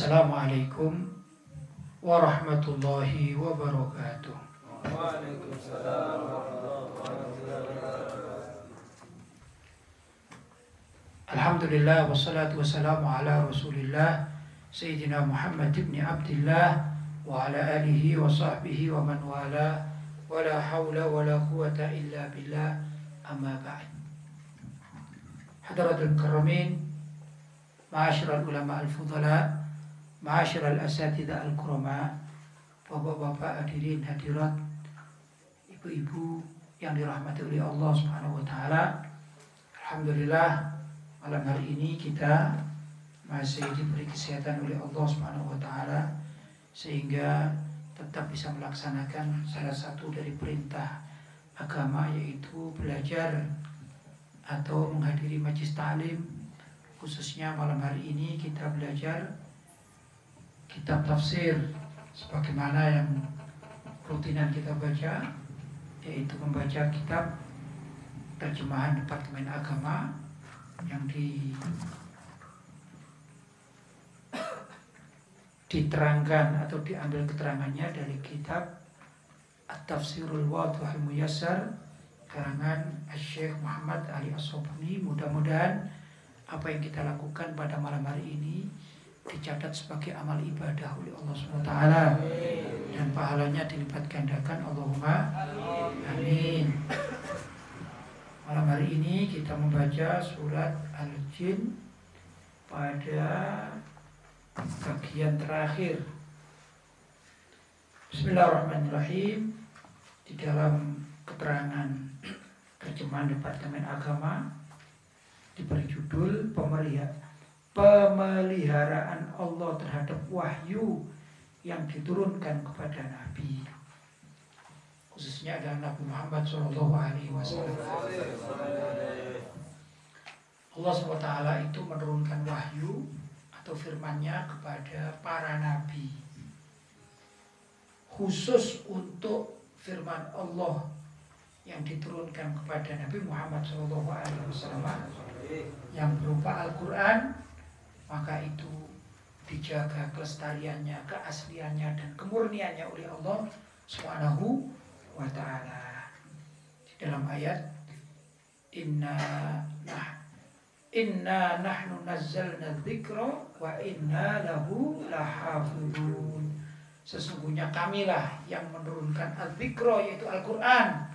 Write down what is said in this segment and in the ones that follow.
Assalamualaikum warahmatullahi wabarakatuh. Alhamdulillah wassalatu wassalamu ala Rasulillah Sayyidina Muhammad ibn Abdullah wa ala alihi wa sahbihi wa man wala wa la hawla wa la quwata illa billah amma ba'd. Hadratul karamin, ma'asyiral ulama al-fudala, Ma'asyiral asatidah al-kurama. Bapak-bapak hadirin hadirat Ibu-ibu yang dirahmati oleh Allah subhanahu wa ta'ala. Alhamdulillah malam hari ini kita masih diberi kesehatan oleh Allah subhanahu wa ta'ala Sehingga tetap bisa melaksanakan salah satu dari perintah agama yaitu belajar atau menghadiri majlis ta'lim. Khususnya malam hari ini kita belajar kitab tafsir sebagaimana yang rutinan kita baca yaitu membaca kitab terjemahan Departemen Agama yang di diterangkan atau diambil keterangannya dari kitab At-Tafsirul Wadhul Muyassar karangan Syekh Muhammad Ali as mudah-mudahan apa yang kita lakukan pada malam hari ini dicatat sebagai amal ibadah oleh Allah SWT dan pahalanya dilipat gandakan Allahumma amin. Malam hari ini kita membaca surat Al-Jin pada bagian terakhir. Bismillahirrahmanirrahim. Di dalam keterangan terjemahan Departemen Agama diberi judul pemeliharaan pemeliharaan Allah terhadap wahyu yang diturunkan kepada Nabi. Khususnya adalah Nabi Muhammad Shallallahu Alaihi Wasallam. Allah SWT itu menurunkan wahyu atau firmannya kepada para nabi. Khusus untuk firman Allah yang diturunkan kepada Nabi Muhammad SAW yang berupa Al-Quran maka itu dijaga kelestariannya, keasliannya dan kemurniannya oleh Allah Subhanahu wa taala. Di dalam ayat inna nah inna nahnu nazzalna dzikra wa inna lahu lahafizun. Sesungguhnya kamilah yang menurunkan al-dzikra yaitu Al-Qur'an.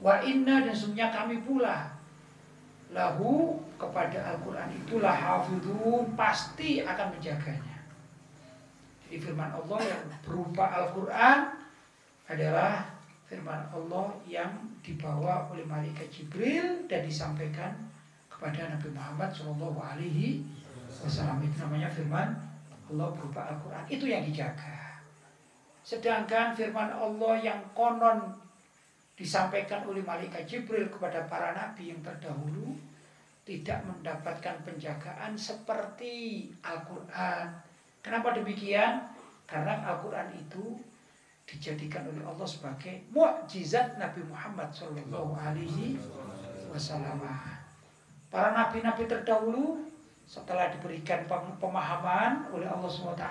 Wa inna dan sesungguhnya kami pula lahu kepada Al-Quran itulah hafidun pasti akan menjaganya. Jadi firman Allah yang berupa Al-Quran adalah firman Allah yang dibawa oleh malaikat Jibril dan disampaikan kepada Nabi Muhammad Shallallahu Alaihi Wasallam itu namanya firman Allah berupa Al-Quran itu yang dijaga. Sedangkan firman Allah yang konon disampaikan oleh malaikat Jibril kepada para nabi yang terdahulu tidak mendapatkan penjagaan seperti Al-Quran. Kenapa demikian? Karena Al-Quran itu dijadikan oleh Allah sebagai mukjizat Nabi Muhammad Shallallahu Alaihi Wasallam. Para nabi-nabi terdahulu setelah diberikan pemahaman oleh Allah SWT,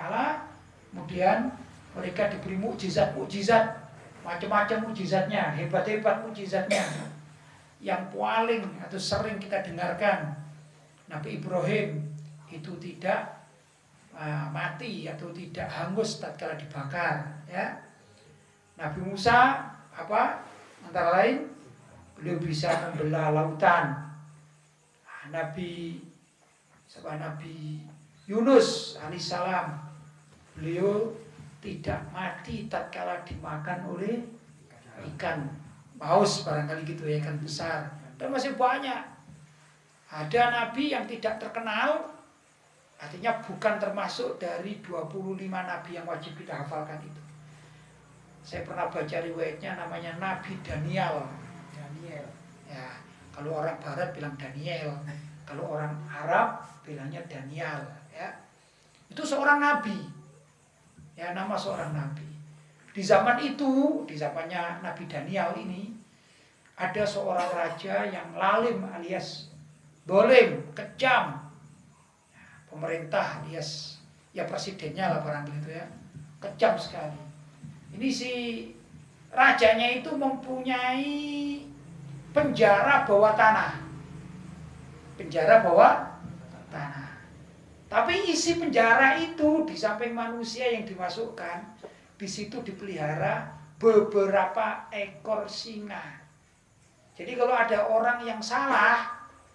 kemudian mereka diberi mukjizat-mukjizat, macam-macam mukjizatnya, hebat-hebat mukjizatnya yang paling atau sering kita dengarkan Nabi Ibrahim itu tidak uh, mati atau tidak hangus tatkala dibakar ya. Nabi Musa apa antara lain beliau bisa membelah lautan. Nah, Nabi sebuah Nabi Yunus alaihissalam. Beliau tidak mati tatkala dimakan oleh ikan. Paus barangkali gitu ya kan besar. Dan masih banyak. Ada nabi yang tidak terkenal artinya bukan termasuk dari 25 nabi yang wajib kita hafalkan itu. Saya pernah baca riwayatnya namanya Nabi Daniel. Daniel. Ya kalau orang barat bilang Daniel kalau orang Arab bilangnya Daniel ya. Itu seorang nabi ya nama seorang nabi. Di zaman itu, di zamannya Nabi Daniel ini, ada seorang raja yang lalim alias dolim, kejam. Pemerintah alias ya presidennya lah barang itu ya. Kejam sekali. Ini si rajanya itu mempunyai penjara bawah tanah. Penjara bawah tapi isi penjara itu di samping manusia yang dimasukkan di situ dipelihara beberapa ekor singa. Jadi kalau ada orang yang salah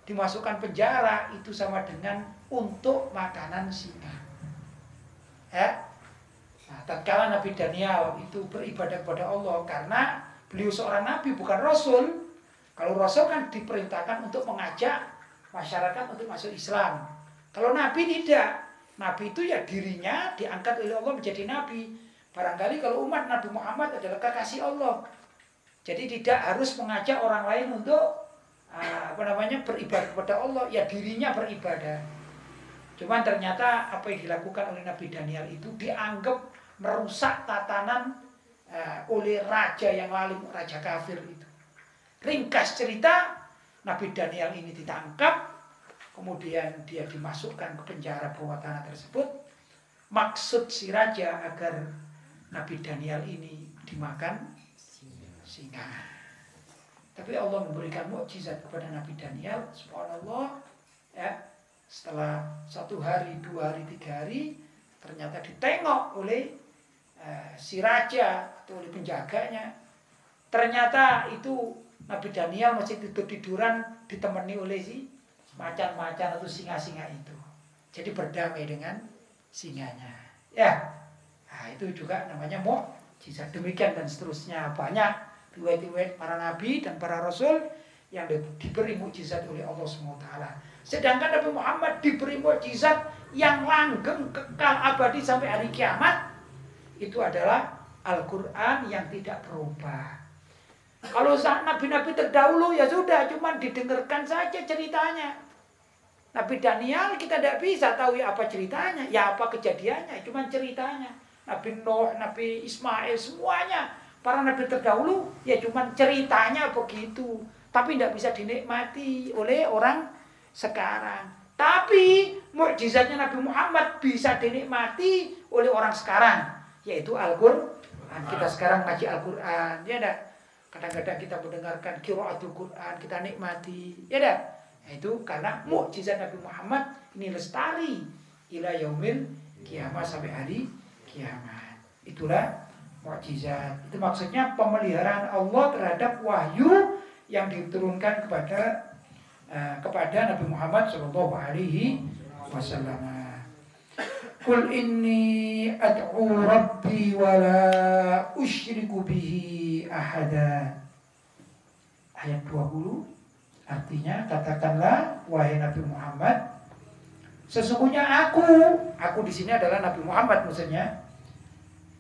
dimasukkan penjara itu sama dengan untuk makanan singa. Ya? Nah, tatkala Nabi Daniel itu beribadah kepada Allah karena beliau seorang nabi bukan rasul kalau rasul kan diperintahkan untuk mengajak masyarakat untuk masuk Islam kalau nabi tidak. Nabi itu ya dirinya diangkat oleh Allah menjadi nabi. Barangkali kalau umat Nabi Muhammad adalah kekasih Allah. Jadi tidak harus mengajak orang lain untuk ah, apa namanya beribadah kepada Allah. Ya dirinya beribadah. Cuman ternyata apa yang dilakukan oleh Nabi Daniel itu dianggap merusak tatanan uh, oleh raja yang lalu raja kafir itu. Ringkas cerita, Nabi Daniel ini ditangkap, kemudian dia dimasukkan ke penjara bawah tanah tersebut. Maksud si raja agar Nabi Daniel ini dimakan singa. Tapi Allah memberikan mukjizat kepada Nabi Daniel, subhanallah, ya, setelah satu hari, dua hari, tiga hari, ternyata ditengok oleh uh, si raja atau oleh penjaganya. Ternyata itu Nabi Daniel masih tidur-tiduran ditemani oleh si macan-macan atau singa-singa itu. Jadi berdamai dengan singanya. Ya, nah, itu juga namanya mau jika Demikian dan seterusnya banyak riwayat-riwayat para nabi dan para rasul yang diberi mukjizat oleh Allah SWT. Sedangkan Nabi Muhammad diberi mukjizat yang langgeng kekal abadi sampai hari kiamat itu adalah Al-Quran yang tidak berubah. Kalau nabi-nabi terdahulu ya sudah, cuma didengarkan saja ceritanya. Nabi Daniel kita tidak bisa tahu ya apa ceritanya, ya apa kejadiannya, cuma ceritanya. Nabi Nuh, Nabi Ismail, semuanya para nabi terdahulu ya cuma ceritanya begitu, tapi tidak bisa dinikmati oleh orang sekarang. Tapi mukjizatnya Nabi Muhammad bisa dinikmati oleh orang sekarang, yaitu Al-Qur'an. Kita sekarang ngaji Al-Qur'an, ya enggak? Kadang-kadang kita mendengarkan qiraatul Qur'an, kita nikmati, ya enggak? Itu karena mukjizat Nabi Muhammad ini lestari ila yaumil kiamat sampai hari kiamat. Itulah mukjizat. Itu maksudnya pemeliharaan Allah terhadap wahyu yang diturunkan kepada Eh, kepada Nabi Muhammad Shallallahu Alaihi Wasallam. Kul inni ad'u rabbi wa la usyriku bihi ahada. Ayat 20 artinya katakanlah wahai Nabi Muhammad sesungguhnya aku aku di sini adalah Nabi Muhammad maksudnya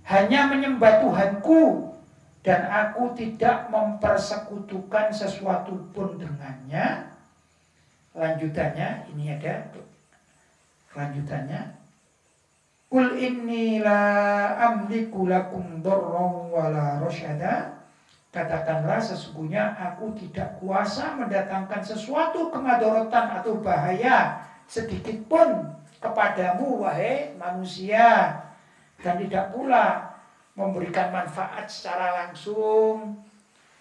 hanya menyembah Tuhanku dan aku tidak mempersekutukan sesuatu pun dengannya lanjutannya ini ada lanjutannya Kul inni la amliku lakum dharran wala rasyada. Katakanlah sesungguhnya aku tidak kuasa mendatangkan sesuatu kemadorotan atau bahaya sedikit pun kepadamu wahai manusia. Dan tidak pula memberikan manfaat secara langsung.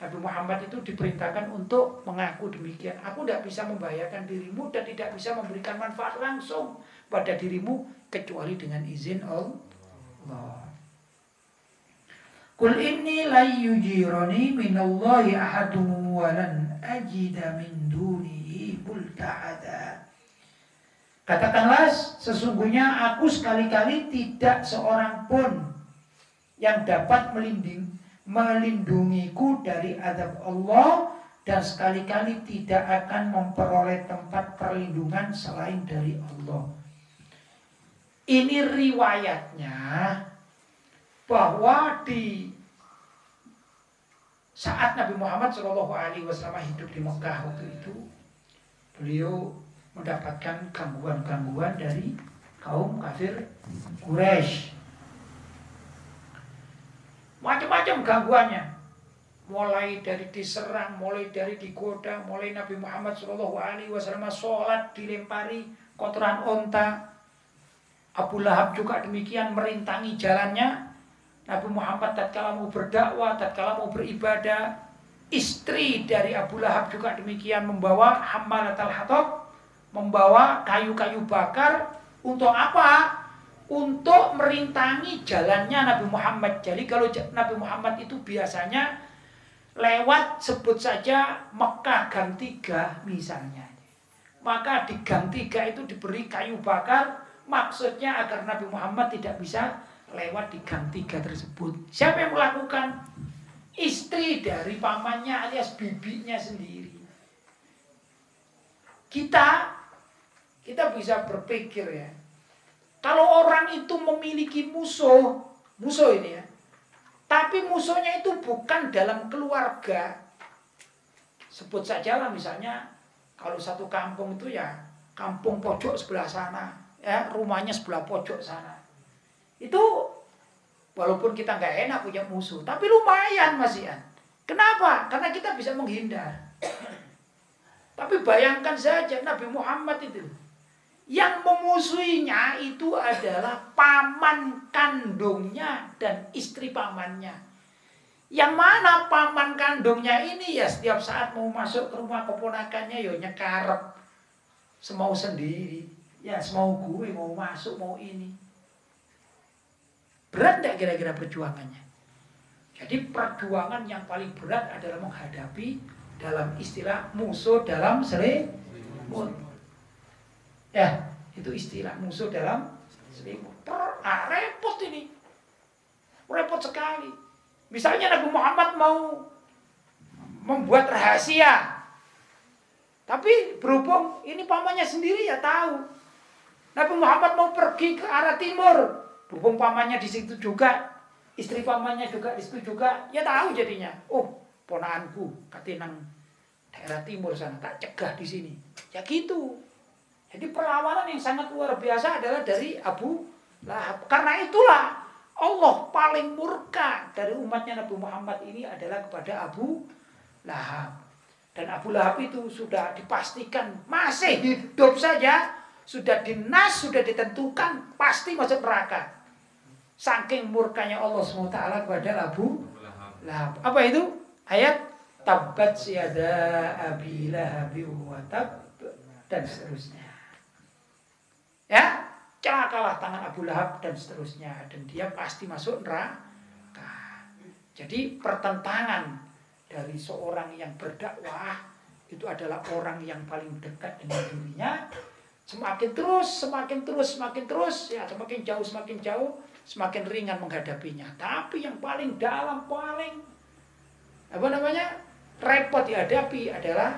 Nabi Muhammad itu diperintahkan untuk mengaku demikian. Aku tidak bisa membahayakan dirimu dan tidak bisa memberikan manfaat langsung pada dirimu kecuali dengan izin Allah. Kul inni la yujirani minallahi ahadun walan ajida min dunihi multahada. Katakanlah sesungguhnya aku sekali-kali tidak seorang pun yang dapat melindungi melindungiku dari adab Allah dan sekali-kali tidak akan memperoleh tempat perlindungan selain dari Allah. Ini riwayatnya bahwa di saat Nabi Muhammad Shallallahu Alaihi Wasallam hidup di Mekah waktu itu, beliau mendapatkan gangguan-gangguan dari kaum kafir Quraisy Macam-macam gangguannya. Mulai dari diserang, mulai dari digoda, mulai Nabi Muhammad Shallallahu Alaihi sholat dilempari kotoran onta. Abu Lahab juga demikian merintangi jalannya. Nabi Muhammad tatkala mau berdakwah, tatkala mau beribadah, istri dari Abu Lahab juga demikian membawa hamalat al-hatab, membawa kayu-kayu bakar untuk apa? Untuk merintangi jalannya Nabi Muhammad. Jadi kalau Nabi Muhammad itu biasanya lewat sebut saja Mekah Gang Tiga misalnya. Maka di Gang Tiga itu diberi kayu bakar Maksudnya agar Nabi Muhammad tidak bisa lewat di gang tiga tersebut. Siapa yang melakukan? Istri dari pamannya alias bibinya sendiri. Kita, kita bisa berpikir ya. Kalau orang itu memiliki musuh, musuh ini ya. Tapi musuhnya itu bukan dalam keluarga. Sebut saja lah misalnya kalau satu kampung itu ya kampung pojok sebelah sana ya rumahnya sebelah pojok sana. Itu walaupun kita nggak enak punya musuh tapi lumayan masih an kenapa? Karena kita bisa menghindar. Tapi bayangkan saja Nabi Muhammad itu. Yang memusuhinya itu adalah paman kandungnya dan istri pamannya. Yang mana paman kandungnya ini ya setiap saat mau masuk ke rumah keponakannya ya nyekarep. Semau sendiri Ya semau gue mau masuk mau ini. Berat tidak kira-kira perjuangannya? Jadi perjuangan yang paling berat adalah menghadapi dalam istilah musuh dalam selimut. Ya, itu istilah musuh dalam selimut. Per, ah, repot ini. Repot sekali. Misalnya Nabi Muhammad mau membuat rahasia. Tapi berhubung ini pamannya sendiri ya tahu. Nabi Muhammad mau pergi ke arah timur. Berhubung pamannya di situ juga, istri pamannya juga di situ juga, ya tahu jadinya. Oh, ponaanku katinang daerah timur sana tak cegah di sini. Ya gitu. Jadi perlawanan yang sangat luar biasa adalah dari Abu Lahab. Karena itulah Allah paling murka dari umatnya Nabi Muhammad ini adalah kepada Abu Lahab. Dan Abu Lahab itu sudah dipastikan masih hidup saja sudah dinas, sudah ditentukan, pasti masuk neraka. Saking murkanya Allah SWT kepada Abu Lahab. Apa itu? Ayat tabat siada abi lahabi wa dan seterusnya. Ya, celakalah tangan Abu Lahab dan seterusnya dan dia pasti masuk neraka. Jadi pertentangan dari seorang yang berdakwah itu adalah orang yang paling dekat dengan dirinya Semakin terus, semakin terus, semakin terus, ya semakin jauh, semakin jauh, semakin ringan menghadapinya. Tapi yang paling dalam, paling apa namanya repot dihadapi adalah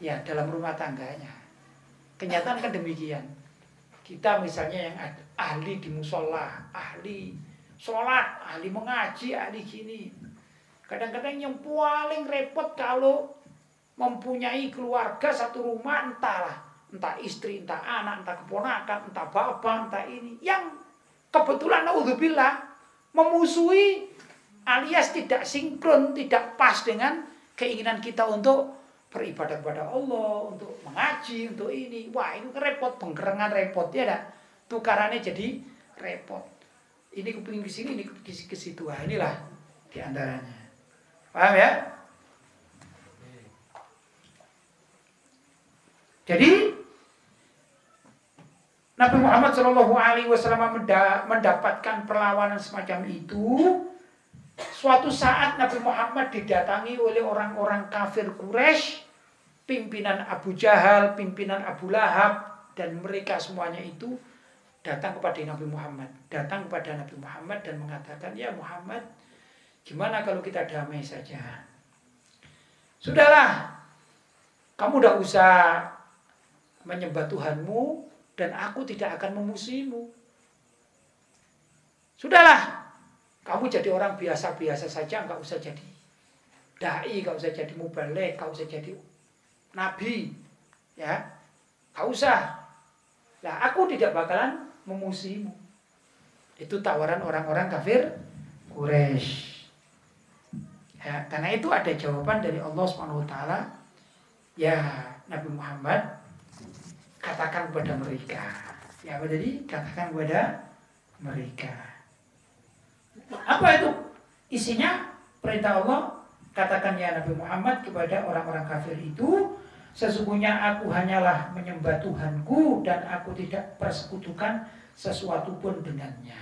ya dalam rumah tangganya. Kenyataan kan demikian. Kita misalnya yang ahli di musola, ahli sholat, ahli mengaji, ahli gini. Kadang-kadang yang paling repot kalau mempunyai keluarga satu rumah entahlah entah istri, entah anak, entah keponakan, entah bapak, entah ini, yang kebetulan naudzubillah memusuhi alias tidak sinkron, tidak pas dengan keinginan kita untuk beribadah kepada Allah, untuk mengaji, untuk ini. Wah, itu repot, penggerengan repot ya dah. Tukarannya jadi repot. Ini kepingin ke sini, ini ke situ. Wah, inilah di antaranya. Paham ya? Jadi Nabi Muhammad Shallallahu Alaihi Wasallam mendapatkan perlawanan semacam itu. Suatu saat Nabi Muhammad didatangi oleh orang-orang kafir Quraisy, pimpinan Abu Jahal, pimpinan Abu Lahab, dan mereka semuanya itu datang kepada Nabi Muhammad, datang kepada Nabi Muhammad dan mengatakan, ya Muhammad, gimana kalau kita damai saja? Sudahlah, kamu tidak usah menyembah Tuhanmu, dan aku tidak akan memusuhimu. Sudahlah, kamu jadi orang biasa-biasa saja, nggak usah jadi dai, nggak usah jadi mubalik, nggak usah jadi nabi, ya, nggak usah. Nah, aku tidak bakalan memusuhimu. Itu tawaran orang-orang kafir Quraisy. Ya, karena itu ada jawaban dari Allah Subhanahu wa. Ya, Nabi Muhammad katakan kepada mereka Ya apa tadi? Katakan kepada mereka. Apa itu? Isinya perintah Allah katakan ya Nabi Muhammad kepada orang-orang kafir itu sesungguhnya aku hanyalah menyembah Tuhanku dan aku tidak persekutukan sesuatu pun dengannya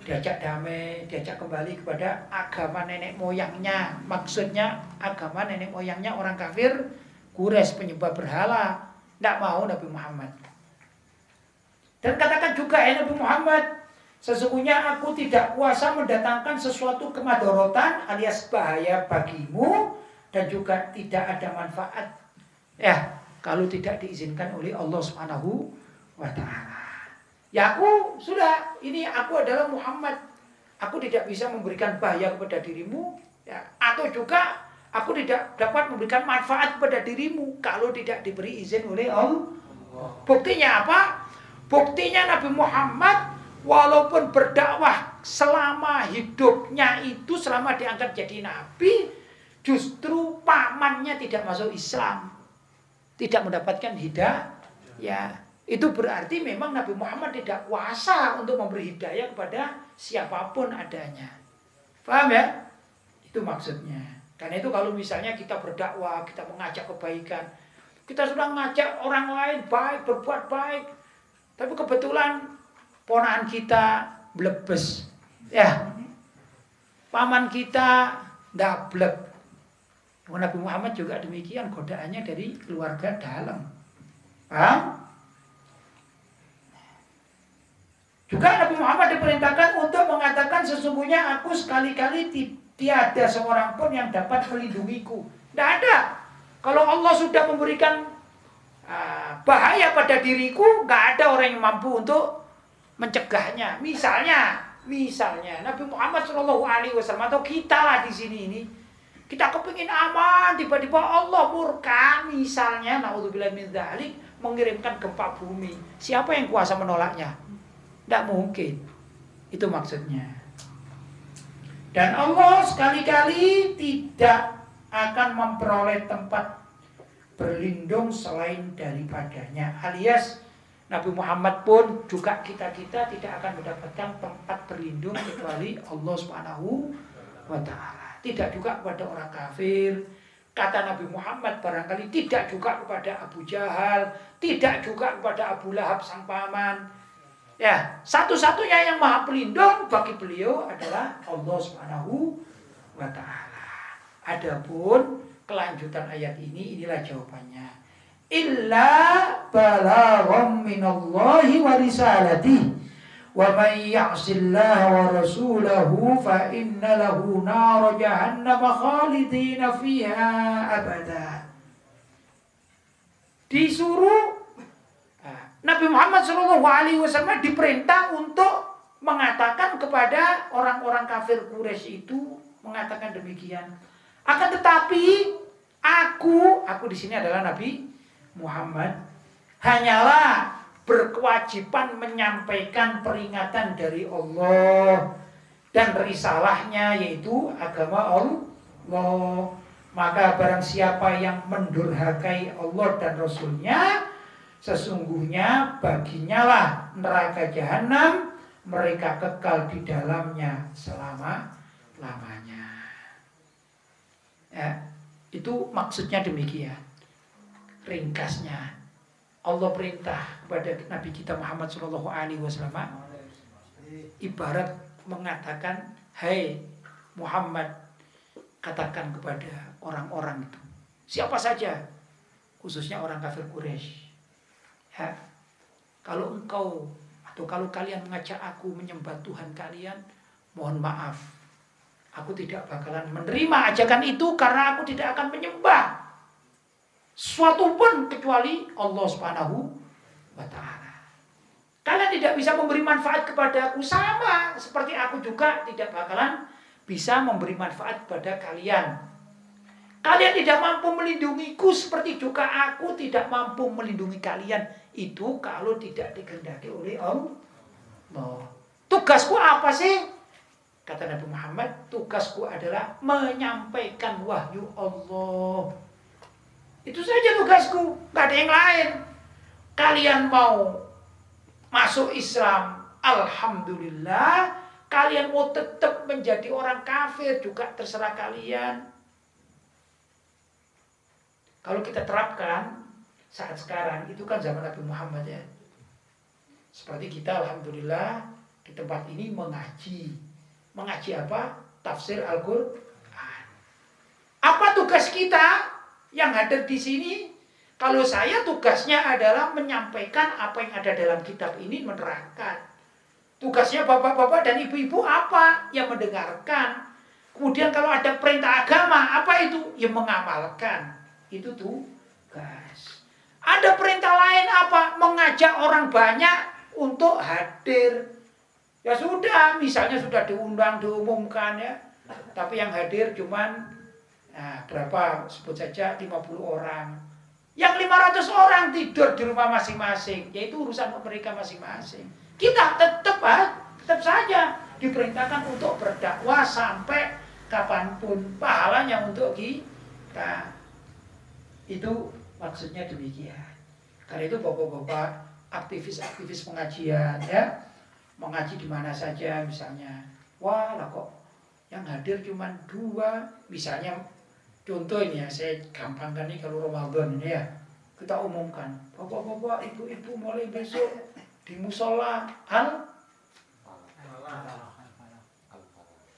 diajak damai, diajak kembali kepada agama nenek moyangnya. Maksudnya agama nenek moyangnya orang kafir, kures penyembah berhala. Tidak mau Nabi Muhammad. Dan katakan juga ya Nabi Muhammad, sesungguhnya aku tidak kuasa mendatangkan sesuatu kemadorotan alias bahaya bagimu dan juga tidak ada manfaat. Ya, kalau tidak diizinkan oleh Allah Subhanahu wa taala. Ya aku sudah, ini aku adalah Muhammad. Aku tidak bisa memberikan bahaya kepada dirimu. Ya, atau juga aku tidak dapat memberikan manfaat kepada dirimu kalau tidak diberi izin oleh Allah. Buktinya apa? Buktinya Nabi Muhammad walaupun berdakwah selama hidupnya itu selama diangkat jadi nabi justru pamannya tidak masuk Islam. Tidak mendapatkan hidayah. Ya, itu berarti memang Nabi Muhammad tidak kuasa untuk memberi hidayah kepada siapa pun adanya. Paham ya? Itu maksudnya. Karena itu kalau misalnya kita berdakwah, kita mengajak kebaikan, kita sudah mengajak orang lain baik, berbuat baik. Tapi kebetulan ponaan kita blebes. Ya. Paman kita ndablek. Nabi Muhammad juga demikian godaannya dari keluarga dalam. Paham? Juga Nabi Muhammad diperintahkan untuk mengatakan sesungguhnya aku sekali-kali tiada seorang pun yang dapat melindungiku. Tidak ada. Kalau Allah sudah memberikan uh, bahaya pada diriku, nggak ada orang yang mampu untuk mencegahnya. Misalnya, misalnya Nabi Muhammad Shallallahu Alaihi Wasallam atau kita lah di sini ini, kita kepingin aman, tiba-tiba Allah murka, misalnya, naudzubillah min mengirimkan gempa bumi. Siapa yang kuasa menolaknya? Tidak mungkin. Itu maksudnya. Dan Allah sekali-kali tidak akan memperoleh tempat berlindung selain daripadanya. Alias Nabi Muhammad pun juga kita-kita tidak akan mendapatkan tempat berlindung kecuali Allah Subhanahu wa taala. Tidak juga kepada orang kafir. Kata Nabi Muhammad barangkali tidak juga kepada Abu Jahal, tidak juga kepada Abu Lahab sang paman, Ya, satu-satunya yang maha pelindung bagi beliau adalah Allah Subhanahu wa taala. Adapun kelanjutan ayat ini inilah jawabannya. Illa balagham minallahi wa risalatihi wa man ya'sillaha wa rasulahu fa inna lahu nar jahannam khalidina fiha abada. Disuruh Nabi Muhammad Shallallahu Alaihi Wasallam diperintah untuk mengatakan kepada orang-orang kafir Quraisy itu mengatakan demikian. Akan tetapi aku, aku di sini adalah Nabi Muhammad, hanyalah berkewajiban menyampaikan peringatan dari Allah dan risalahnya yaitu agama Allah. Maka barang siapa yang mendurhakai Allah dan Rasulnya, Sesungguhnya baginya lah neraka jahanam mereka kekal di dalamnya selama lamanya. Ya, itu maksudnya demikian. Ringkasnya Allah perintah kepada Nabi kita Muhammad Shallallahu Alaihi Wasallam ibarat mengatakan, Hai Muhammad, katakan kepada orang-orang itu, siapa saja, khususnya orang kafir Quraisy, Ya. Kalau engkau atau kalau kalian mengajak aku menyembah Tuhan kalian, mohon maaf. Aku tidak bakalan menerima ajakan itu karena aku tidak akan menyembah suatu pun kecuali Allah Subhanahu wa taala. Kalian tidak bisa memberi manfaat kepada aku sama seperti aku juga tidak bakalan bisa memberi manfaat kepada kalian. Kalian tidak mampu melindungiku seperti juga aku tidak mampu melindungi kalian itu kalau tidak dikehendaki oleh Allah. Tugasku apa sih? Kata Nabi Muhammad, tugasku adalah menyampaikan wahyu Allah. Itu saja tugasku, gak ada yang lain. Kalian mau masuk Islam, alhamdulillah. Kalian mau tetap menjadi orang kafir juga terserah kalian. Kalau kita terapkan saat sekarang itu kan zaman Nabi Muhammad ya. Seperti kita alhamdulillah di tempat ini mengaji. Mengaji apa? Tafsir Al-Qur'an. Apa tugas kita yang hadir di sini? Kalau saya tugasnya adalah menyampaikan apa yang ada dalam kitab ini menerangkan. Tugasnya bapak-bapak dan ibu-ibu apa? Yang mendengarkan. Kemudian kalau ada perintah agama, apa itu? Yang mengamalkan. Itu tugas. Ada perintah lain apa? Mengajak orang banyak untuk hadir. Ya sudah, misalnya sudah diundang, diumumkan ya. Tapi yang hadir cuman nah, berapa? Sebut saja 50 orang. Yang 500 orang tidur di rumah masing-masing. Yaitu urusan mereka masing-masing. Kita tetap tetap saja diperintahkan untuk berdakwah sampai kapan pun pahalanya untuk kita. Itu maksudnya demikian. Karena itu bapak-bapak aktivis-aktivis pengajian ya mengaji di mana saja misalnya. Wah lah kok yang hadir cuma dua. Misalnya contoh ini ya saya gampangkan nih kalau Ramadan ini ya. Kita umumkan bapak-bapak ibu-ibu mulai besok di musola al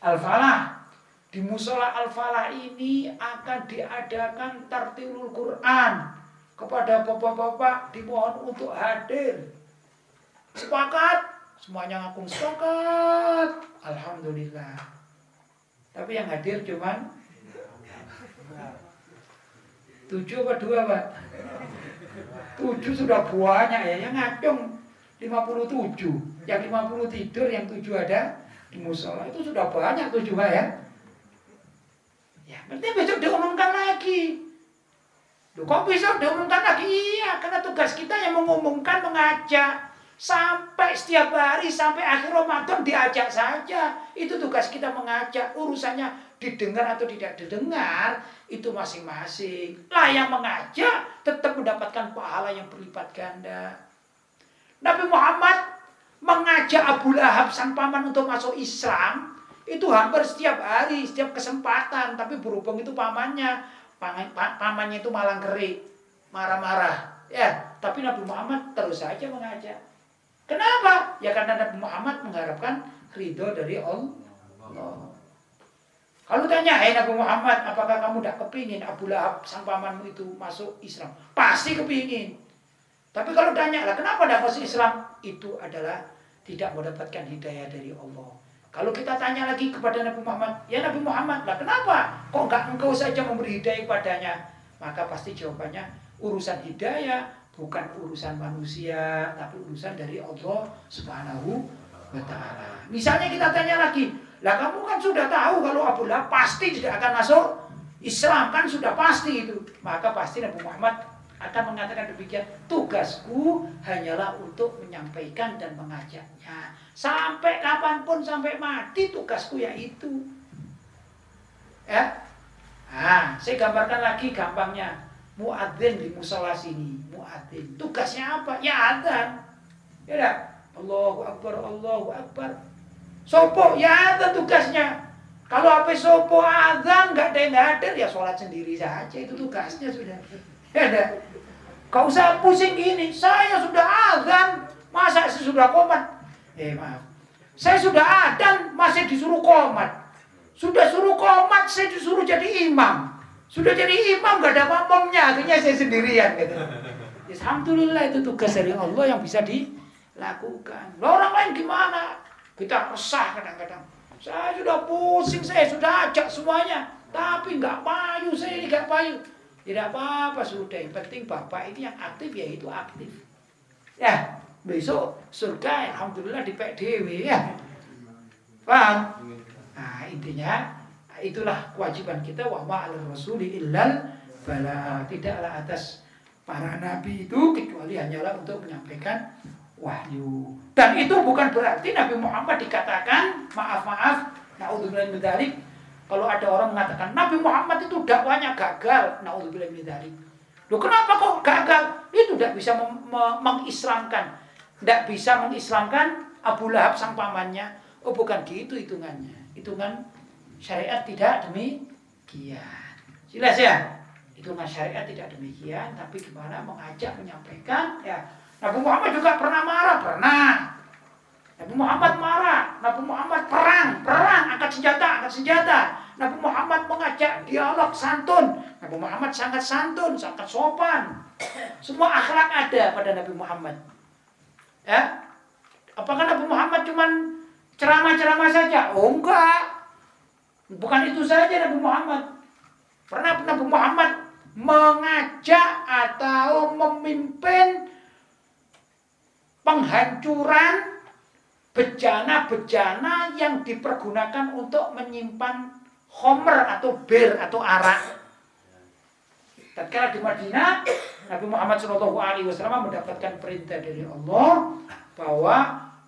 al falah di musola al falah ini akan diadakan tartilul Quran kepada bapak-bapak dimohon untuk hadir. Sepakat. Semuanya ngaku sepakat. Alhamdulillah. Tapi yang hadir cuman tujuh apa dua pak? Tujuh sudah banyak ya. Yang ngacung 57 yang 50 tidur yang 7 ada di musola. Itu sudah banyak 7 ya. Ya berarti besok diumumkan kok bisa diumumkan lagi? Iya, karena tugas kita yang mengumumkan, mengajak. Sampai setiap hari, sampai akhir Ramadan diajak saja. Itu tugas kita mengajak. Urusannya didengar atau tidak didengar, itu masing-masing. Lah yang mengajak tetap mendapatkan pahala yang berlipat ganda. Nabi Muhammad mengajak Abu Lahab sang paman untuk masuk Islam itu hampir setiap hari, setiap kesempatan. Tapi berhubung itu pamannya, pamannya itu malang kerik, marah-marah. Ya, tapi Nabi Muhammad terus saja mengajak. Kenapa? Ya karena Nabi Muhammad mengharapkan ridho dari Allah. Kalau tanya, hei Nabi Muhammad, apakah kamu tidak kepingin Abu Lahab sang pamanmu itu masuk Islam? Pasti kepingin. Tapi kalau tanya lah kenapa tidak masuk Islam? Itu adalah tidak mendapatkan hidayah dari Allah. Kalau kita tanya lagi kepada Nabi Muhammad, ya Nabi Muhammad lah kenapa? Kok enggak engkau saja memberi hidayah kepadanya? Maka pasti jawabannya urusan hidayah bukan urusan manusia, tapi urusan dari Allah Subhanahu wa taala. Misalnya kita tanya lagi, lah kamu kan sudah tahu kalau Abu Lahab pasti tidak akan masuk Islam kan sudah pasti itu. Maka pasti Nabi Muhammad akan mengatakan demikian tugasku hanyalah untuk menyampaikan dan mengajaknya. Sampai kapan pun sampai mati tugasku yaitu ya? Ah saya gambarkan lagi gampangnya. Muadzin di musola sini. Muadzin tugasnya apa? Ya adzan ya dah Allahu akbar Allahu akbar. Sopo? Ya adzan tugasnya. Kalau apa sopo adzan nggak ada yang hadir ya sholat sendiri saja. Itu tugasnya sudah ya dah Kau usah pusing gini, saya sudah azan, masa saya sudah komat? Eh maaf, saya sudah adan, masih disuruh komat. Sudah suruh komat, saya disuruh jadi imam. Sudah jadi imam, gak ada mamamnya, akhirnya saya sendirian. Gitu. Alhamdulillah itu tugas dari Allah yang bisa dilakukan. Loh, orang lain gimana? Kita resah kadang-kadang. Saya sudah pusing, saya sudah ajak semuanya. Tapi nggak payu, saya ini nggak payu. Tidak apa-apa sudah. Yang penting Bapak ini yang aktif ya itu aktif. Ya, besok surga Alhamdulillah di PDW ya. Paham? Nah intinya itulah kewajiban kita wa ma'al rasuli illal bala tidaklah atas para nabi itu kecuali hanyalah untuk menyampaikan wahyu. Dan itu bukan berarti Nabi Muhammad dikatakan maaf-maaf naudzubillah min kalau ada orang mengatakan Nabi Muhammad itu dakwanya gagal, naudzubillah min dzalik. Loh kenapa kok gagal? Itu tidak bisa mengislamkan tidak bisa mengislamkan Abu Lahab sang pamannya. Oh bukan gitu hitungannya. Hitungan syariat tidak demikian. Jelas ya? Hitungan syariat tidak demikian, tapi gimana mengajak, menyampaikan. Ya, Nabi Muhammad juga pernah marah, pernah. Nabi Muhammad marah, Nabi Muhammad perang, perang, angkat senjata, angkat senjata. Nabi Muhammad mengajak dialog santun. Nabi Muhammad sangat santun, sangat sopan. Semua akhlak ada pada Nabi Muhammad. Ya, apakah Nabi Muhammad cuman ceramah-ceramah saja? Oh enggak. Bukan itu saja Nabi Muhammad. Pernah Nabi Muhammad mengajak atau memimpin penghancuran bejana-bejana yang dipergunakan untuk menyimpan homer atau bir atau arak. Tatkala di Madinah, Nabi Muhammad SAW mendapatkan perintah dari Allah bahwa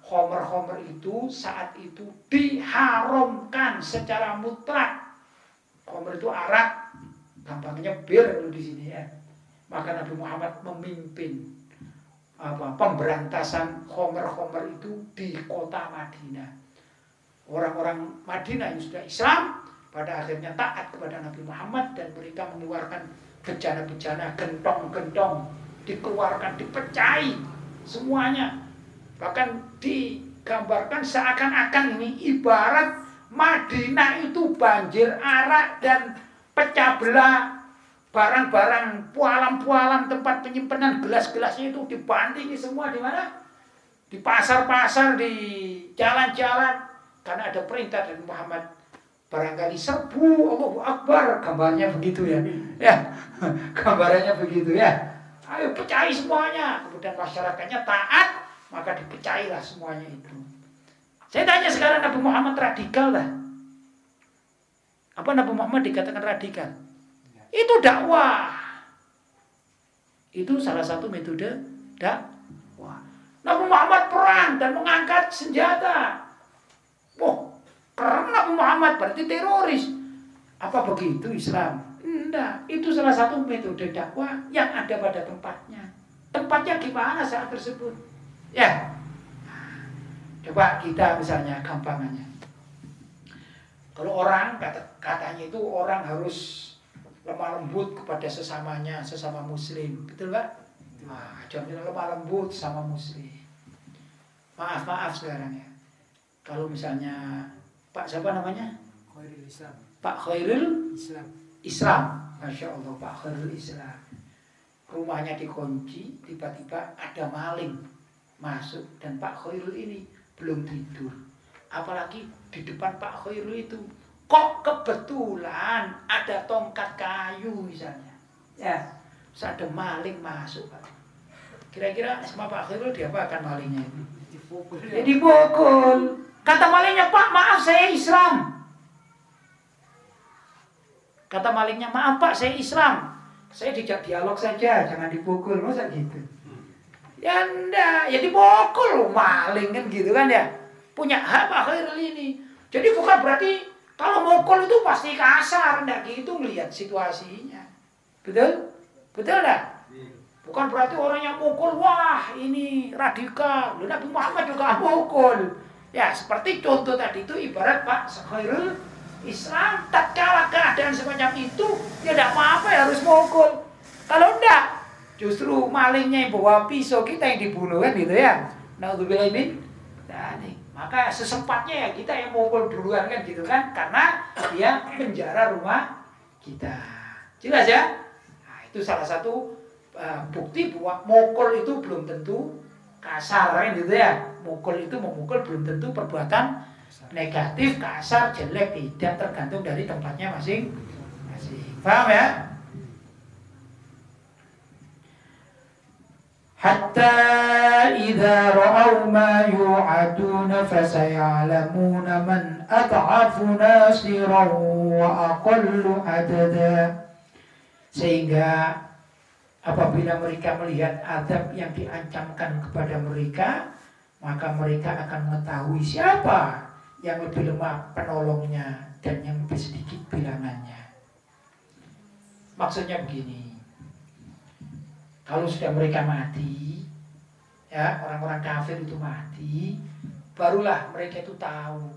homer-homer itu saat itu diharamkan secara mutlak. Homer itu arak, gampangnya bir di sini ya. Maka Nabi Muhammad memimpin apa pemberantasan homer-homer itu di kota Madinah. Orang-orang Madinah yang sudah Islam pada akhirnya taat kepada Nabi Muhammad dan mereka mengeluarkan bejana-bejana, gentong-gentong dikeluarkan, dipecahi semuanya. Bahkan digambarkan seakan-akan ini ibarat Madinah itu banjir arak dan pecah belah barang-barang pualam-pualam tempat penyimpanan gelas-gelasnya itu dibandingi semua di mana? Di pasar-pasar, di jalan-jalan karena ada perintah dari Muhammad barangkali serbu Allahu Akbar. Gambarnya begitu ya. Ya gambarannya begitu ya. Ayo pecahi semuanya. Kemudian masyarakatnya taat maka dipecahilah semuanya itu. Saya tanya sekarang Nabi Muhammad radikal lah apa Nabi Muhammad dikatakan radikal? Itu dakwah. Itu salah satu metode dakwah. Nabi Muhammad perang dan mengangkat senjata. Oh, Nabi Muhammad berarti teroris. Apa begitu Islam? Enggak, itu salah satu metode dakwah yang ada pada tempatnya. Tempatnya gimana saat tersebut? Ya, coba kita misalnya gampangannya. Kalau orang kata, katanya itu orang harus lemah lembut kepada sesamanya, sesama muslim. Betul Pak? Nah, jangan lemah lembut sama muslim. Maaf, maaf sekarang ya. Kalau misalnya Pak siapa namanya? Khairul Islam. Pak Khairul Islam. Islam. Masya Allah Pak Khairul Islam. Rumahnya dikunci, tiba-tiba ada maling masuk dan Pak Khairul ini belum tidur. Apalagi di depan Pak Khairul itu Kok kebetulan ada tongkat kayu misalnya. Ya, terus ada maling masuk Pak. Kira-kira sama Pak Khairul diapakan malingnya itu? Dipukul. Ya dipukul. Kata malingnya, Pak maaf saya Islam. Kata malingnya, maaf Pak saya Islam. Saya dijak dialog saja, jangan dipukul. Masa gitu? Ya enggak, ya dipukul maling kan gitu kan ya. Punya hak Pak ini. Jadi bukan berarti kalau mukul itu pasti kasar, enggak gitu melihat situasinya. Betul? Betul enggak? Bukan berarti orang yang mukul, wah ini radikal. Nabi Muhammad juga mukul. Ya seperti contoh tadi itu ibarat Pak Khairul Islam tatkala keadaan semacam itu ya tidak apa-apa ya harus mukul. Kalau enggak justru malingnya yang bawa pisau kita yang dibunuh kan gitu ya. Naudzubillah min maka sesempatnya ya kita yang mukul duluan kan gitu kan karena dia penjara rumah kita jelas ya nah, itu salah satu uh, bukti bahwa mukul itu belum tentu kasar. Kan gitu ya mukul itu memukul belum tentu perbuatan negatif kasar jelek tidak tergantung dari tempatnya masing masing paham ya? حتى إذا ma ما يوعدون man ad'afu nasiran Wa aqallu adada. Sehingga apabila mereka melihat adab yang diancamkan kepada mereka maka mereka akan mengetahui siapa yang lebih lemah penolongnya dan yang lebih sedikit bilangannya maksudnya begini kalau sudah mereka mati, ya orang-orang kafir itu mati, barulah mereka itu tahu.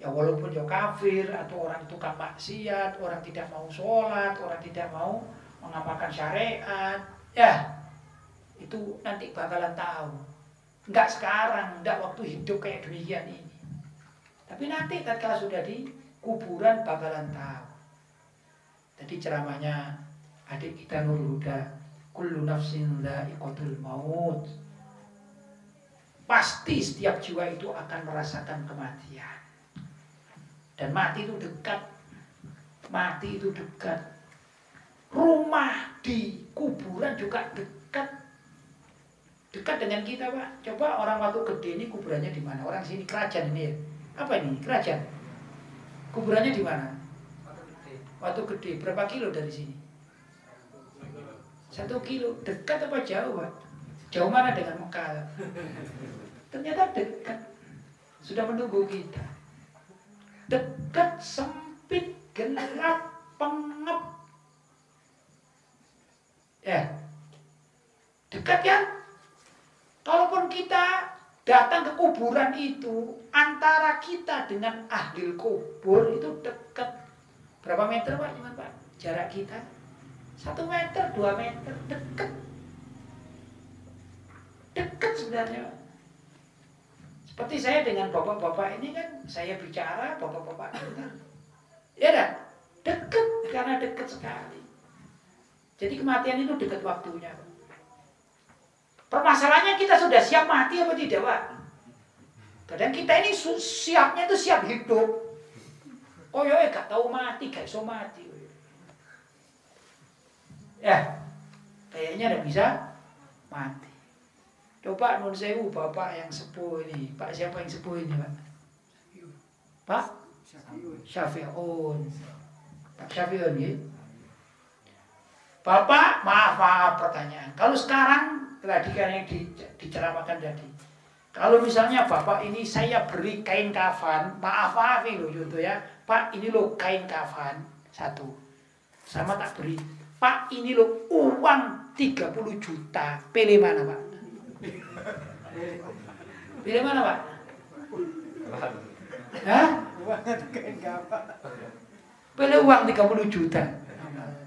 Ya walaupun dia kafir atau orang tukang maksiat, orang tidak mau sholat, orang tidak mau mengamalkan syariat, ya itu nanti bakalan tahu. Enggak sekarang, enggak waktu hidup kayak demikian ini. Tapi nanti tatkala sudah di kuburan bakalan tahu. Jadi ceramahnya adik kita Nur Huda, kullu nafsin dha'iqatul maut. Pasti setiap jiwa itu akan merasakan kematian. Dan mati itu dekat. Mati itu dekat. Rumah di kuburan juga dekat. Dekat dengan kita, Pak. Coba orang waktu gede ini kuburannya di mana? Orang sini kerajaan ini ya. Apa ini? Kerajaan. Kuburannya di mana? Waktu gede. Berapa kilo dari sini? Satu kilo. Dekat apa jauh, Pak? Jauh mana dengan Mekah? Ternyata dekat. Sudah menunggu kita dekat sempit gelap pengep ya. Dekat kan kalaupun kita datang ke kuburan itu antara kita dengan ahli kubur itu dekat. Berapa meter pak? Cuman pak jarak kita? Satu meter dua meter dekat. Dekat sebenarnya seperti saya dengan bapak-bapak ini kan saya bicara bapak-bapak dengar. Ya dah, dekat karena dekat sekali. Jadi kematian itu dekat waktunya. Permasalahannya kita sudah siap mati apa tidak, Pak? Kadang kita ini siapnya itu siap hidup. Oh ya, gak tahu mati, gak iso mati. Ya, kayaknya udah bisa mati. Coba nun sewu bapak yang sepuh ini. Pak siapa yang sepuh ini pak? Pak? Syafi'un. Pak Syafi'un ya. Bapak, maaf maaf pertanyaan. Kalau sekarang tadi kan yang diceramakan tadi. Kalau misalnya bapak ini saya beri kain kafan, maaf maaf ini loh contoh ya. Pak ini loh kain kafan satu. Sama tak beri. Pak ini loh uang 30 juta. Pilih mana pak? Pilih mana Pak? Hah? Pilih uang 30 juta.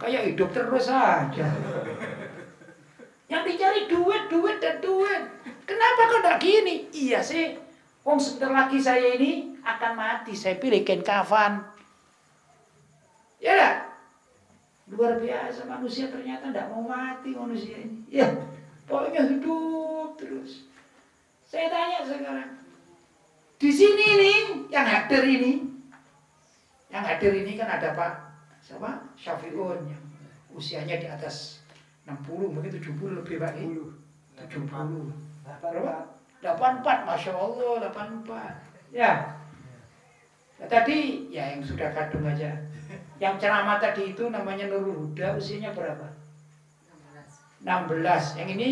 Kayak hidup terus saja. Yang dicari duit, duit, dan duit. Kenapa kok enggak gini? Iya sih. Wong sebentar lagi saya ini akan mati. Saya pilih kain kafan. Ya enggak? Luar biasa manusia ternyata enggak mau mati manusia ini. Ya, pokoknya hidup terus. Saya tanya sekarang. Di sini nih yang hadir ini, yang hadir ini kan ada Pak siapa? Syafiun yang usianya di atas 60 mungkin 70 lebih Pak ini. 70. Berapa? 84, Masya Allah 84. Ya. Nah, tadi ya yang sudah kadung aja. Yang ceramah tadi itu namanya Nurul Huda usianya berapa? 16. Yang ini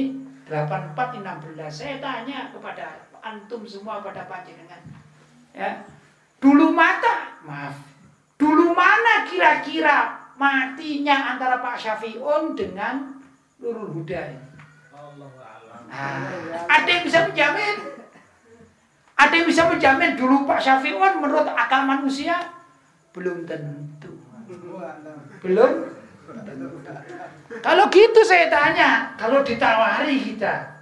84 16. Saya tanya kepada antum semua pada panjenengan. Ya. Dulu mata, maaf. Dulu mana kira-kira matinya antara Pak Syafi'un dengan Nurul Huda Nah, ada yang bisa menjamin? Ada yang bisa menjamin dulu Pak Syafi'un menurut akal manusia? Belum tentu. Belum kalau gitu saya tanya, kalau ditawari kita,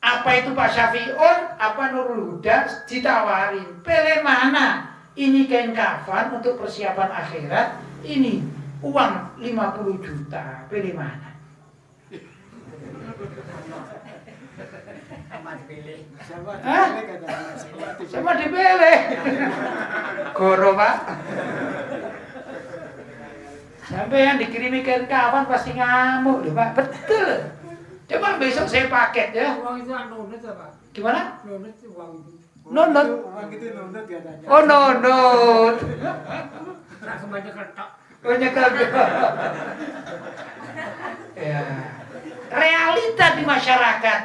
apa itu Pak Syafi'un, apa Nurul Huda, ditawarin, pilih mana? Ini kain kafan untuk persiapan akhirat, ini uang 50 juta, pilih mana? Sama dipilih. Sama dipilih. Goro, Pak. Sampai yang dikirimi ke kawan pasti ngamuk loh Pak. Betul. Coba besok saya paket ya. Uang itu ya Pak. Gimana? Nunut uang itu. Biasanya. Oh nunut. Nah semuanya kertok. Oh nyekel. ya. Realita di masyarakat.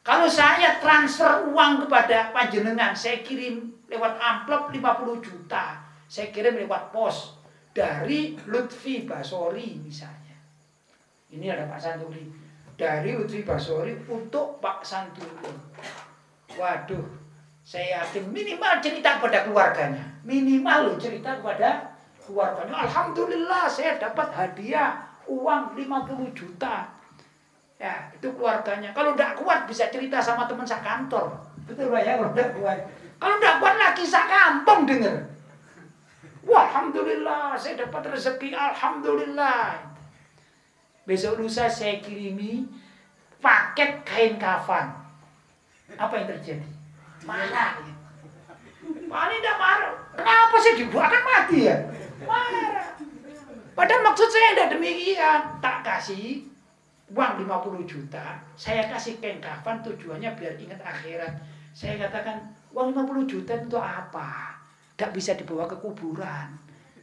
Kalau saya transfer uang kepada panjenengan, saya kirim lewat amplop 50 juta. Saya kirim lewat pos dari Lutfi Basori misalnya. Ini ada Pak Santuri. dari Lutfi Basori untuk Pak Santuro. Waduh, saya yakin minimal cerita kepada keluarganya. Minimal cerita kepada keluarganya. Alhamdulillah saya dapat hadiah uang 50 juta. Ya, itu keluarganya. Kalau tidak kuat bisa cerita sama teman kantor. Betul Pak ya, kalau tidak kuat. Kalau tidak kuat lagi kampung dengar. Wah, Alhamdulillah saya dapat rezeki. Alhamdulillah. Besok lusa saya kirimi paket kain kafan. Apa yang terjadi? Marah. Pak ini tidak marah. Kenapa sih dibuat akan mati ya? Marah. Padahal maksud saya tidak demikian. Tak kasih uang 50 juta. Saya kasih kain kafan tujuannya biar ingat akhirat. Saya katakan uang 50 juta itu apa? Tidak bisa dibawa ke kuburan.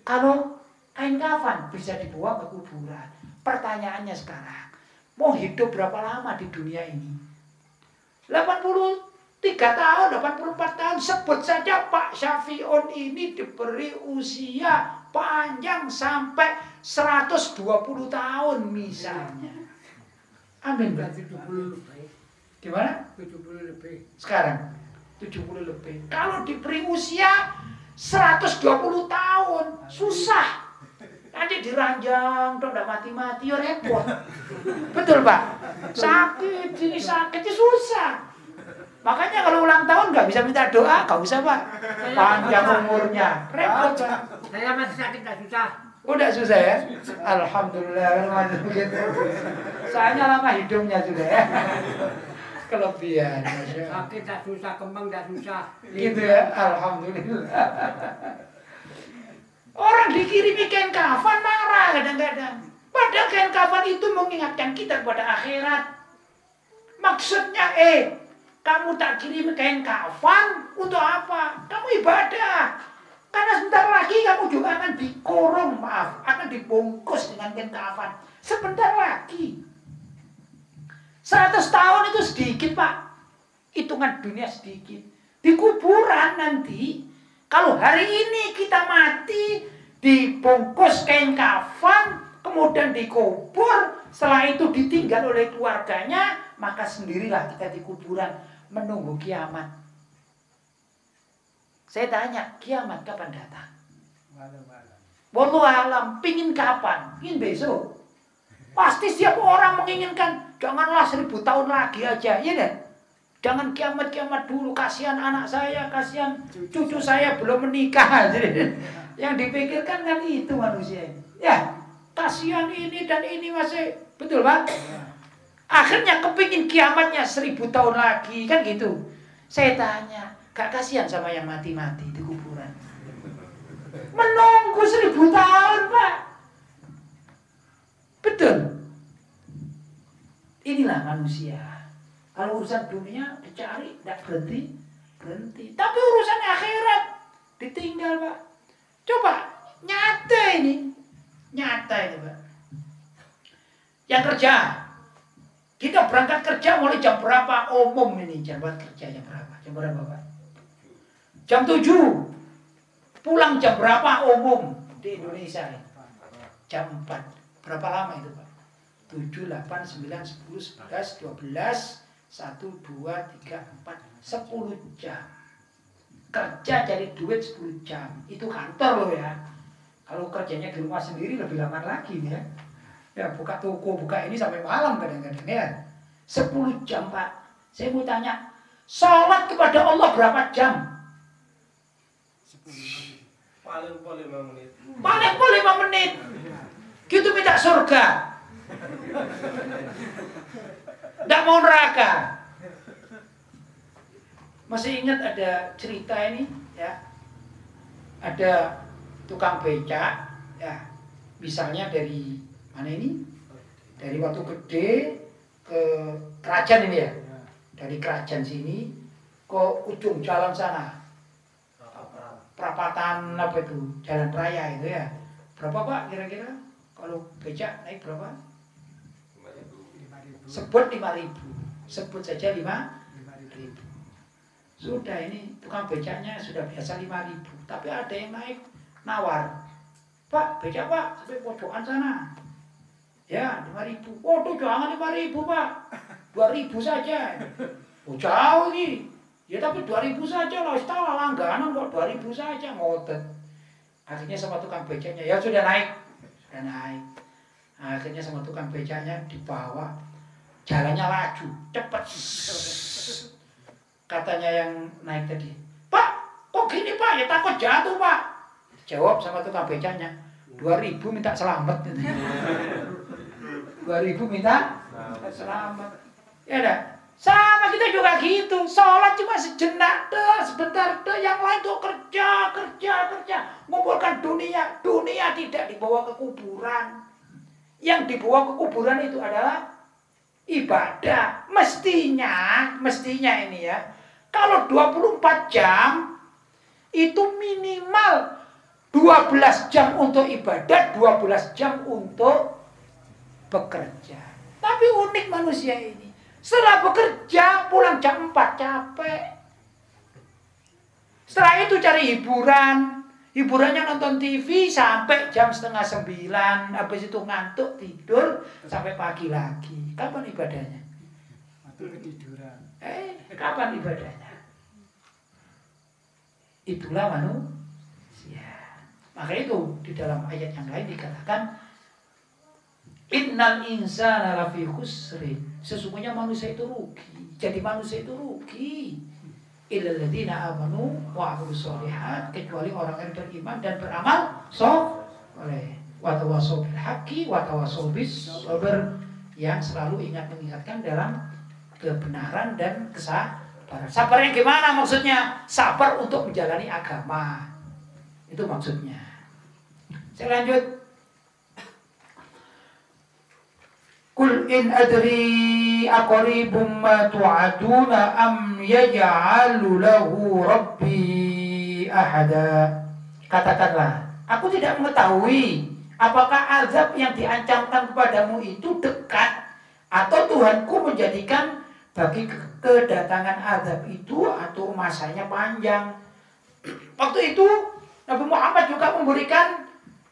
Kalau kain kafan bisa dibawa ke kuburan. Pertanyaannya sekarang, mau hidup berapa lama di dunia ini? 83 tahun, 84 tahun, sebut saja Pak Syafiun ini diberi usia panjang sampai 120 tahun misalnya. Amin. 70 lebih. Gimana? 70 lebih. Sekarang 70 lebih. Kalau diberi usia 120 tahun, susah Nanti diranjang, dong tidak mati-mati, ya repot. Betul Pak? Sakit, sini sakit, susah. Makanya kalau ulang tahun nggak bisa minta doa, nggak usah Pak. Panjang umurnya, repot Pak. Saya masih sakit nggak susah. Udah susah ya? Alhamdulillah kan masih begitu. Soalnya lama hidupnya sudah ya. Kelebihan, Sakit tak susah, kembang tak susah. Gitu ya, Alhamdulillah. Orang dikirimi kain kafan marah kadang-kadang. Padahal kain kafan itu mengingatkan kita kepada akhirat. Maksudnya, eh, kamu tak kirim kain kafan untuk apa? Kamu ibadah. Karena sebentar lagi kamu juga akan dikorong, maaf, akan dibungkus dengan kain kafan. Sebentar lagi. 100 tahun itu sedikit, Pak. Hitungan dunia sedikit. Di kuburan nanti kalau hari ini kita mati, dibungkus kain kafan, kemudian dikubur, setelah itu ditinggal oleh keluarganya, maka sendirilah kita di kuburan menunggu kiamat. Saya tanya, kiamat kapan datang? Wallahu alam, pingin kapan? Pingin besok. Pasti setiap orang menginginkan, janganlah seribu tahun lagi aja, ya deh. Jangan kiamat-kiamat dulu, kasihan anak saya, kasihan cucu saya belum menikah. Jadi yang dipikirkan kan itu manusia. Ya, kasihan ini dan ini masih betul pak? Akhirnya kepingin kiamatnya seribu tahun lagi kan gitu. Saya tanya, gak kasihan sama yang mati-mati di kuburan? Menunggu seribu tahun pak. Betul. Inilah manusia. Kalau urusan dunia dicari, tidak berhenti, berhenti. Tapi urusan akhirat ditinggal, Pak. Coba nyata ini, nyata ini, Pak. Yang kerja, kita berangkat kerja mulai jam berapa umum ini jam kerja jam berapa? Jam berapa, Pak? Jam 7. Pulang jam berapa umum di Indonesia ini? Jam 4. Berapa lama itu, Pak? 7, 8, 9, 10, 11, 12, satu, dua, tiga, empat, sepuluh jam. Kerja cari duit sepuluh jam. Itu kantor loh ya. Kalau kerjanya di rumah sendiri lebih lama lagi ya. Ya buka toko, buka ini sampai malam kadang-kadang ya. Sepuluh jam pak. Saya mau tanya, sholat kepada Allah berapa jam? Paling pol lima menit. Paling pol lima menit. Gitu minta surga. Tidak mau neraka. Masih ingat ada cerita ini ya. Ada tukang becak ya. Misalnya dari mana ini? Dari waktu gede ke kerajaan ini ya. Dari kerajaan sini ke ujung jalan sana. Perapatan apa itu? Jalan raya itu ya. Berapa Pak kira-kira? Kalau becak naik berapa? Sebut 5000 Sebut saja 5000 Sudah ini tukang becaknya sudah biasa 5000 Tapi ada yang naik nawar Pak becak pak sampai pojokan sana Ya, 5000. Waduh, jangan 5000, Pak. 2000 saja. Oh, jauh nih. Ya tapi 2000 saja lah, setelah langganan kok 2000 saja ngotot. Akhirnya sama tukang becaknya, ya sudah naik. Sudah naik. Akhirnya sama tukang becaknya dibawa. Jalannya laju, cepat. Katanya yang naik tadi, Pak, kok gini Pak? Ya takut jatuh Pak. Jawab sama tukang becaknya, 2000 minta selamat. 2000 minta selamat. Ya dah. Sama kita juga gitu. Sholat cuma sejenak deh, sebentar deh. Yang lain tuh kerja, kerja, kerja. Ngumpulkan dunia. Dunia tidak dibawa ke kuburan. Yang dibawa ke kuburan itu adalah ibadah. Mestinya, mestinya ini ya. Kalau 24 jam itu minimal 12 jam untuk ibadah, 12 jam untuk bekerja. Tapi unik manusia ini. Setelah bekerja pulang jam 4 capek. Setelah itu cari hiburan. Hiburannya nonton TV sampai jam setengah sembilan. Habis itu ngantuk tidur sampai pagi lagi. Kapan ibadahnya? Atau ketiduran. Eh, kapan ibadahnya? Itulah manusia. Maka itu di dalam ayat yang lain dikatakan Innal insana lafi khusrin. Sesungguhnya manusia itu rugi. Jadi manusia itu rugi. Illal ladzina amanu wa amilus solihat kecuali orang yang beriman dan beramal soleh. Wa tawassaw bil haqqi wa bis sabr yang selalu ingat mengingatkan dalam kebenaran dan kesabaran. Sabar yang gimana maksudnya? Sabar untuk menjalani agama. Itu maksudnya. Saya lanjut. Kul in adri aqribum ma tu'aduna am yaj'alu lahu rabbi ahada. Katakanlah, aku tidak mengetahui apakah azab yang diancamkan kepadamu itu dekat atau Tuhanku menjadikan bagi kedatangan azab itu atau masanya panjang. Waktu itu Nabi Muhammad juga memberikan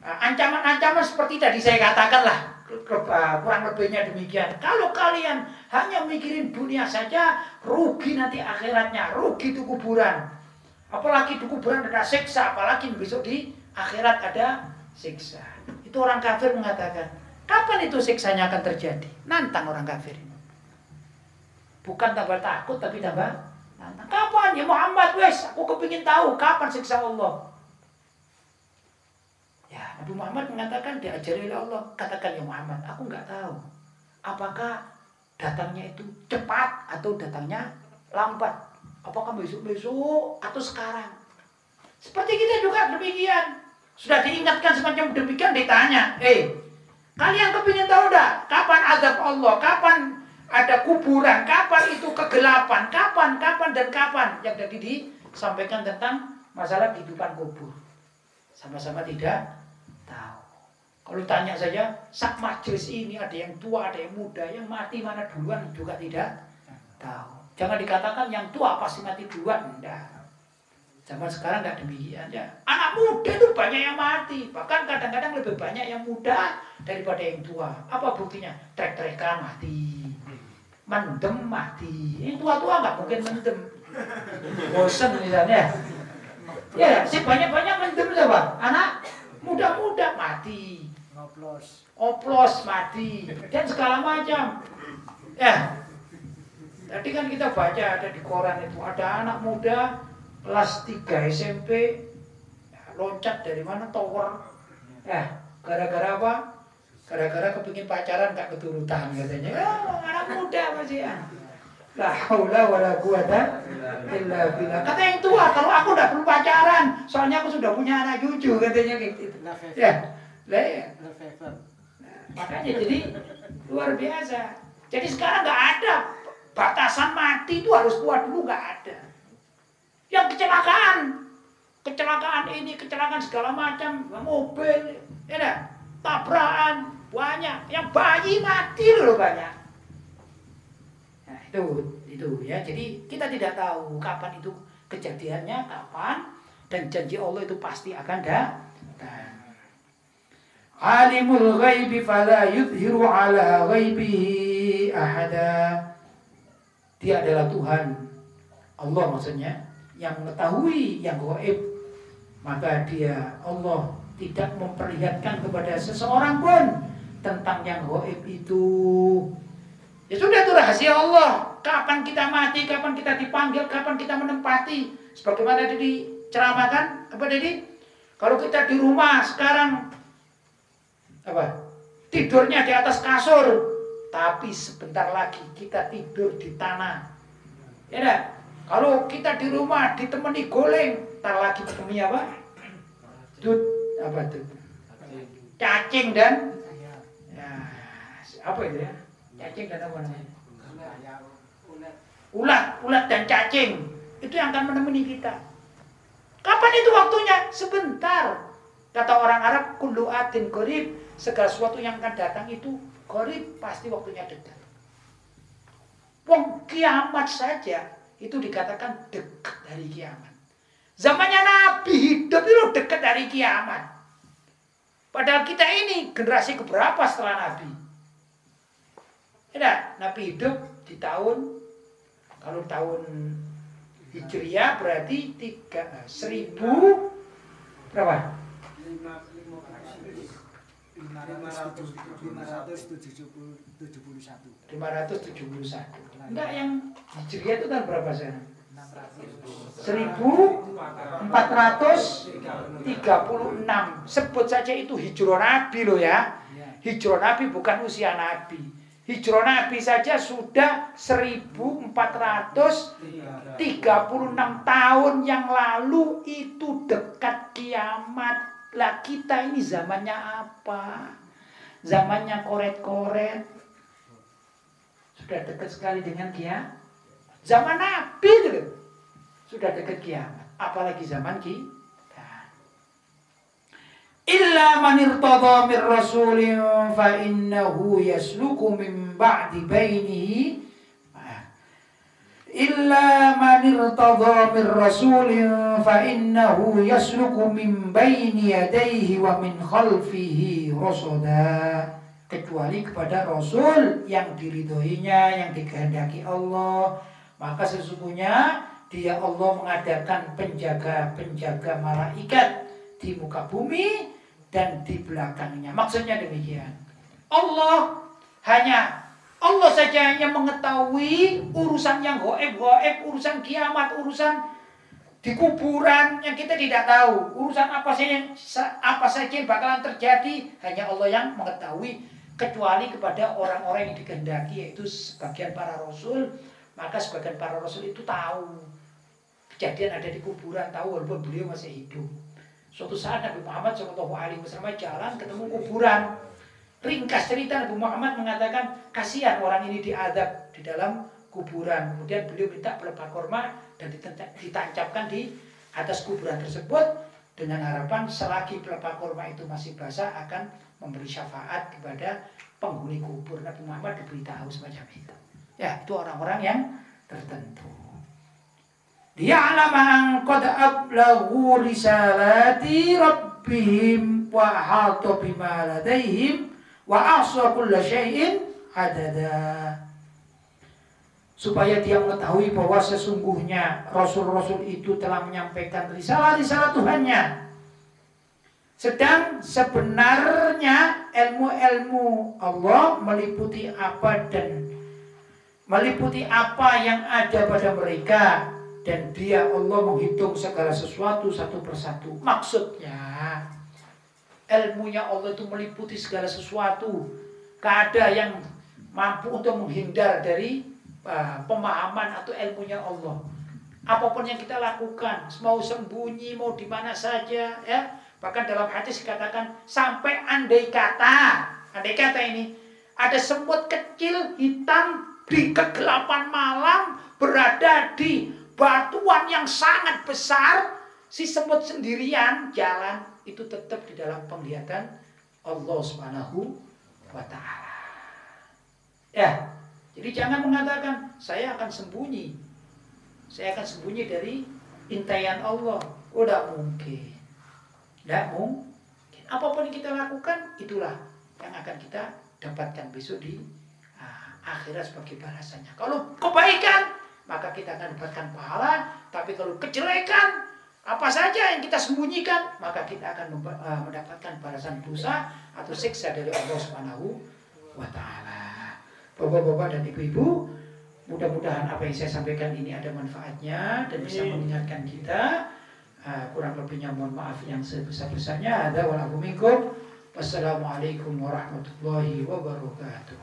uh, ancaman-ancaman seperti tadi saya katakan lah uh, kurang lebihnya demikian. Kalau kalian hanya mikirin dunia saja, rugi nanti akhiratnya, rugi di kuburan. Apalagi di kuburan ada siksa, apalagi besok di akhirat ada siksa. Itu orang kafir mengatakan, kapan itu siksanya akan terjadi? Nantang orang kafir ini. Bukan tambah takut tapi tambah nantang. Kapan ya Muhammad wes? Aku kepingin tahu kapan siksa Allah. Nabi Muhammad mengatakan diajari oleh Allah. Katakan ya Muhammad, aku nggak tahu. Apakah datangnya itu cepat atau datangnya lambat? Apakah besok-besok atau sekarang? Seperti kita juga demikian. Sudah diingatkan semacam demikian ditanya, eh kalian kepingin tahu dah kapan azab Allah, kapan ada kuburan, kapan itu kegelapan, kapan, kapan dan kapan yang tadi disampaikan tentang masalah kehidupan kubur. Sama-sama tidak. Kalau tanya saja, sak majelis ini ada yang tua, ada yang muda, yang mati mana duluan juga tidak tahu. Jangan dikatakan yang tua pasti mati duluan, enggak. Zaman sekarang nggak demikian ya. Anak muda itu banyak yang mati, bahkan kadang-kadang lebih banyak yang muda daripada yang tua. Apa buktinya? Trek-trekan mati, mendem mati. Ini tua-tua nggak mungkin mendem. Bosen misalnya. Ya, si banyak-banyak mendem siapa? Anak muda-muda mati, Ngoplos. oplos mati, dan segala macam. Ya, tadi kan kita baca ada di koran itu ada anak muda kelas 3 SMP ya, loncat dari mana tower. Ya gara-gara apa? Gara-gara kepingin pacaran gak keturutan katanya. Ya anak muda masih ya la haula wala quwata illa billah. Kata yang tua kalau aku udah perlu pacaran soalnya aku sudah punya anak cucu katanya gitu. Fever. ya lah ya makanya jadi luar biasa. Jadi sekarang nggak ada. Batasan mati itu harus kuat dulu nggak ada. Yang kecelakaan. Kecelakaan ini kecelakaan segala macam. Mobil ya tabrakan banyak. Yang bayi mati loh banyak. Nah itu itu ya. Jadi kita tidak tahu kapan itu kejadiannya kapan. Dan janji Allah itu pasti akan datang Alimul ghaibi fala yudhiru ala ghaibihi ahada. Dia adalah Tuhan. Allah maksudnya yang mengetahui yang gaib. Maka dia Allah tidak memperlihatkan kepada seseorang pun tentang yang gaib itu. Ya sudah itu rahasia Allah. Kapan kita mati, kapan kita dipanggil, kapan kita menempati. Sebagaimana tadi diceramakan apa tadi? Kalau kita di rumah sekarang apa? Tidurnya di atas kasur, tapi sebentar lagi kita tidur di tanah. Ya enggak? Kalau kita di rumah ditemani goleng, tar lagi ketemu apa? Dut apa itu? Cacing dan ya, apa itu ya? Cacing dan apa namanya? Ulat, ulat dan cacing itu yang akan menemani kita. Kapan itu waktunya? Sebentar. Kata orang Arab, kullu atin korib. Segala sesuatu yang akan datang itu korib. Pasti waktunya dekat. Wong kiamat saja itu dikatakan dekat dari kiamat. Zamannya Nabi hidup itu dekat dari kiamat. Padahal kita ini generasi keberapa setelah Nabi? Ya, Nabi hidup di tahun kalau tahun Hijriah berarti tiga seribu berapa? 571. 571. Enggak yang Hijriah itu tahun berapa sana? 1436. Sebut saja itu hijrah Nabi loh ya. Hijrah Nabi bukan usia Nabi. Hijrah Nabi saja sudah 1436 tahun yang lalu itu dekat kiamat. Lah kita ini zamannya apa? Zamannya koret-koret. Sudah dekat sekali dengan kiamat. Zaman Nabi gitu. Sudah dekat kiamat. Apalagi zaman kita. Illa man irtada min rasulin fa innahu yasluku min ba'di bainihi Illa man irtada min rasulin fa innahu yasluku min baini yadayhi wa min khalfihi rasada kecuali kepada rasul yang diridhoinya yang dikehendaki Allah maka sesungguhnya dia Allah mengadakan penjaga-penjaga malaikat di muka bumi dan di belakangnya. Maksudnya demikian. Allah hanya Allah saja yang mengetahui urusan yang goib, goib, urusan kiamat, urusan di kuburan yang kita tidak tahu. Urusan apa saja apa saja yang bakalan terjadi hanya Allah yang mengetahui kecuali kepada orang-orang yang dikehendaki yaitu sebagian para rasul maka sebagian para rasul itu tahu kejadian ada di kuburan tahu walaupun beliau masih hidup Suatu saat Nabi Muhammad SAW jalan ketemu kuburan. Ringkas cerita Nabi Muhammad mengatakan kasihan orang ini diadab di dalam kuburan. Kemudian beliau minta pelepah korma dan ditancapkan di atas kuburan tersebut dengan harapan selagi pelepah korma itu masih basah akan memberi syafaat kepada penghuni kubur. Nabi Muhammad diberitahu semacam itu. Ya, itu orang-orang yang tertentu. Liya'lama an qad ablaghu risalati rabbihim wa ahata bima ladaihim wa kulla syai'in adada. Supaya dia mengetahui bahwa sesungguhnya rasul-rasul itu telah menyampaikan risalah-risalah Tuhannya. Sedang sebenarnya ilmu-ilmu Allah meliputi apa dan meliputi apa yang ada pada mereka dan dia Allah menghitung segala sesuatu satu persatu. Maksudnya ilmunya Allah itu meliputi segala sesuatu. Gak ada yang mampu untuk menghindar dari uh, pemahaman atau ilmunya Allah. Apa pun yang kita lakukan, mau sembunyi, mau di mana saja, ya. Bahkan dalam hadis dikatakan sampai andai kata, andai kata ini ada semut kecil hitam di kegelapan malam berada di batuan yang sangat besar, si semut sendirian jalan itu tetap di dalam penglihatan Allah Subhanahu wa taala. Ya. Jadi jangan mengatakan saya akan sembunyi. Saya akan sembunyi dari intaian Allah. Oh, mungkin. Tidak mungkin. apa pun yang kita lakukan itulah yang akan kita dapatkan besok di uh, akhirat sebagai balasannya. Kalau kebaikan maka kita akan dapatkan pahala, tapi kalau kejelekan apa saja yang kita sembunyikan maka kita akan uh, mendapatkan balasan dosa atau siksa dari Allah Subhanahu wa taala. Bapak-bapak dan ibu-ibu, mudah-mudahan apa yang saya sampaikan ini ada manfaatnya dan bisa mengingatkan kita Uh, kurang lebihnya mohon maaf yang sebesar-besarnya. Ada walau. Wassalamualaikum warahmatullahi wabarakatuh.